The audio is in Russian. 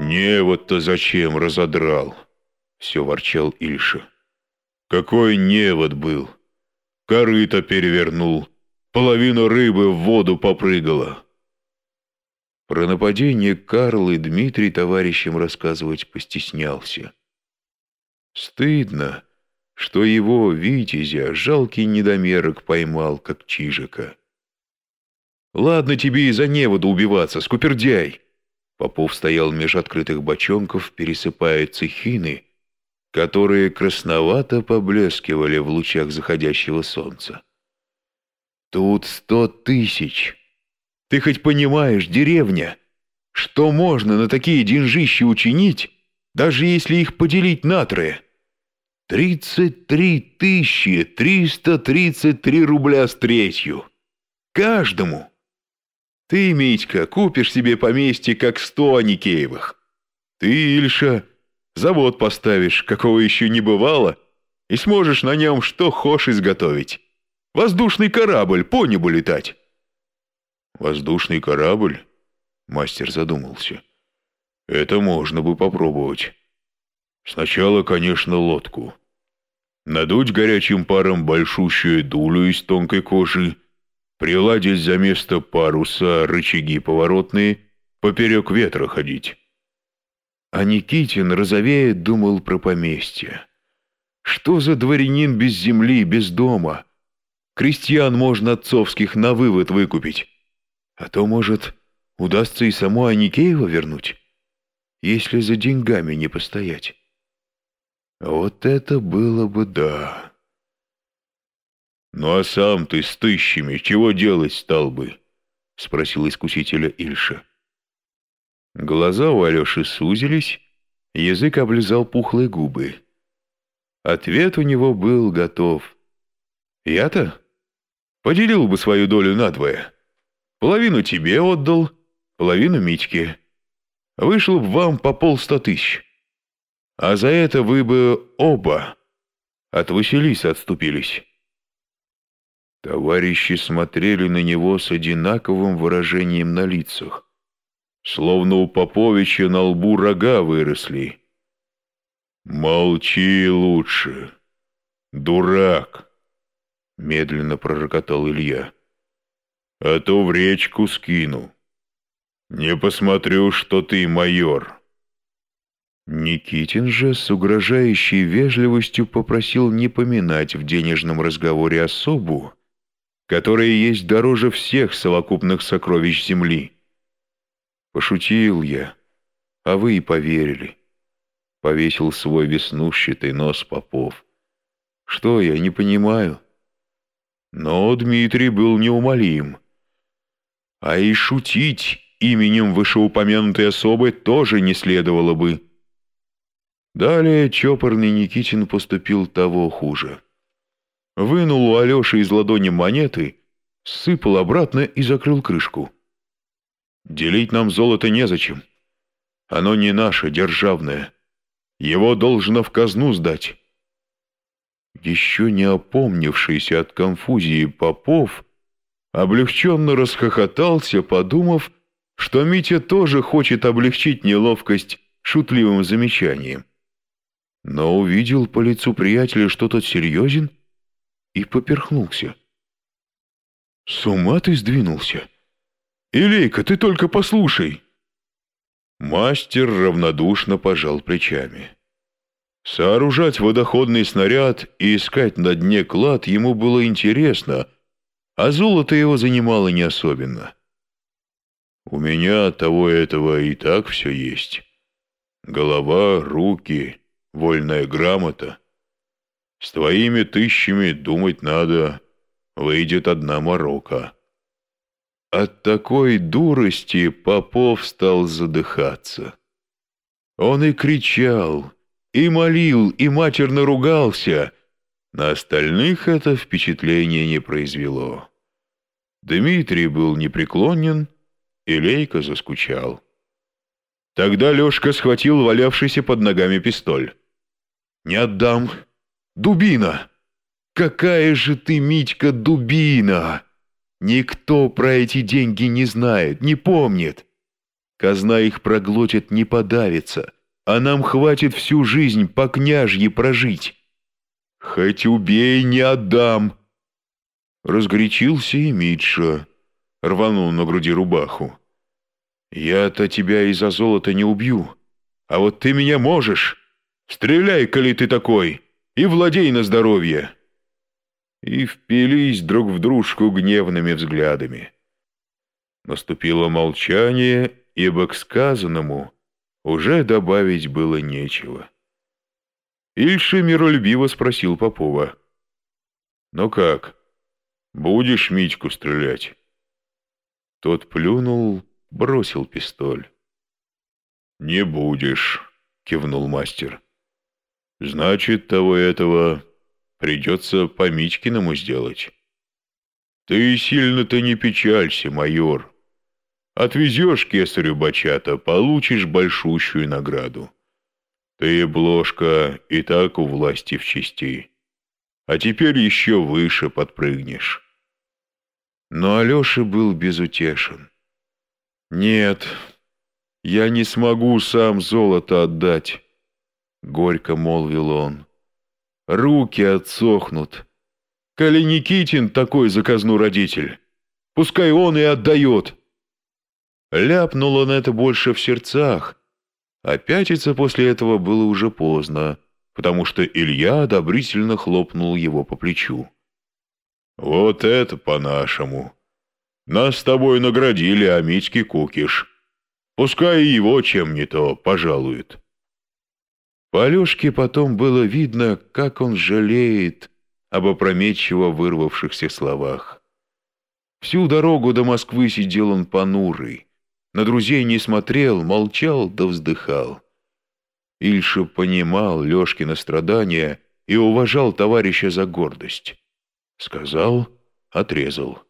«Не, вот-то зачем разодрал?» — все ворчал Ильша. «Какой невод был! Корыто перевернул, половина рыбы в воду попрыгала». Про нападение Карл и Дмитрий товарищам рассказывать постеснялся. Стыдно, что его, Витязя, жалкий недомерок поймал, как чижика. «Ладно тебе и за неводу убиваться, скупердяй!» Попов стоял меж открытых бочонков, пересыпая цехины, которые красновато поблескивали в лучах заходящего солнца. «Тут сто тысяч! Ты хоть понимаешь, деревня, что можно на такие деньжищи учинить, даже если их поделить на трое?» Тридцать три тысячи триста тридцать три рубля с третью. Каждому. Ты, Митька, купишь себе поместье, как сто Аникеевых. Ты, Ильша, завод поставишь, какого еще не бывало, и сможешь на нем что хошь изготовить. Воздушный корабль, по небу летать. Воздушный корабль? Мастер задумался. Это можно бы попробовать. Сначала, конечно, лодку. Надуть горячим паром большущую дулю из тонкой кожи, приладить за место паруса рычаги поворотные, поперек ветра ходить. А Никитин, розовея, думал про поместье. Что за дворянин без земли, без дома? Крестьян можно отцовских на вывод выкупить. А то, может, удастся и саму Аникеева вернуть, если за деньгами не постоять. Вот это было бы да. «Ну а сам ты с тысячами чего делать стал бы?» — спросил искусителя Ильша. Глаза у Алеши сузились, язык облизал пухлые губы. Ответ у него был готов. «Я-то? Поделил бы свою долю надвое. Половину тебе отдал, половину Митьке. Вышло бы вам по полста тысяч. А за это вы бы оба от Василиса отступились». Товарищи смотрели на него с одинаковым выражением на лицах, словно у Поповича на лбу рога выросли. «Молчи лучше, дурак!» — медленно пророкотал Илья. «А то в речку скину. Не посмотрю, что ты майор». Никитин же с угрожающей вежливостью попросил не поминать в денежном разговоре особу, которая есть дороже всех совокупных сокровищ земли. Пошутил я, а вы и поверили. Повесил свой веснущатый нос Попов. Что я, не понимаю? Но Дмитрий был неумолим. А и шутить именем вышеупомянутой особы тоже не следовало бы. Далее чопорный Никитин поступил того хуже. Вынул у Алеши из ладони монеты, сыпал обратно и закрыл крышку. «Делить нам золото незачем. Оно не наше, державное. Его должно в казну сдать». Еще не опомнившийся от конфузии Попов облегченно расхохотался, подумав, что Митя тоже хочет облегчить неловкость шутливым замечанием но увидел по лицу приятеля, что тот серьезен, и поперхнулся. «С ума ты сдвинулся? Илейка, ты только послушай!» Мастер равнодушно пожал плечами. Сооружать водоходный снаряд и искать на дне клад ему было интересно, а золото его занимало не особенно. «У меня того этого и так все есть. Голова, руки, вольная грамота. С твоими тысячами думать надо, выйдет одна морока. От такой дурости Попов стал задыхаться. Он и кричал, и молил, и матерно ругался. На остальных это впечатление не произвело. Дмитрий был непреклонен, и Лейка заскучал. Тогда Лешка схватил валявшийся под ногами пистоль. «Не отдам. Дубина! Какая же ты, Митька, дубина! Никто про эти деньги не знает, не помнит. Казна их проглотит, не подавится, а нам хватит всю жизнь по княжье прожить. Хоть убей, не отдам!» Разгорячился и Митша, рванул на груди рубаху. «Я-то тебя из-за золота не убью, а вот ты меня можешь. Стреляй, коли ты такой, и владей на здоровье!» И впились друг в дружку гневными взглядами. Наступило молчание, ибо к сказанному уже добавить было нечего. Ильша миролюбиво спросил Попова. «Ну как, будешь Митьку стрелять?» Тот плюнул, бросил пистоль. «Не будешь», — кивнул мастер. «Значит, того этого придется по Митькиному сделать». «Ты сильно-то не печалься, майор. Отвезешь кесарю бачата, получишь большущую награду. Ты, Блошка, и так у власти в чести. А теперь еще выше подпрыгнешь». Но Алеша был безутешен. «Нет, я не смогу сам золото отдать», — горько молвил он. «Руки отсохнут. Коли Никитин такой заказну родитель, пускай он и отдает». Ляпнул он это больше в сердцах, а после этого было уже поздно, потому что Илья одобрительно хлопнул его по плечу. «Вот это по-нашему. Нас с тобой наградили, а Митьки кукиш. Пускай его чем не то пожалует». По Алешке потом было видно, как он жалеет об опрометчиво вырвавшихся словах. Всю дорогу до Москвы сидел он понурый, на друзей не смотрел, молчал да вздыхал. Ильша понимал Лешкино страдания и уважал товарища за гордость. Сказал, отрезал.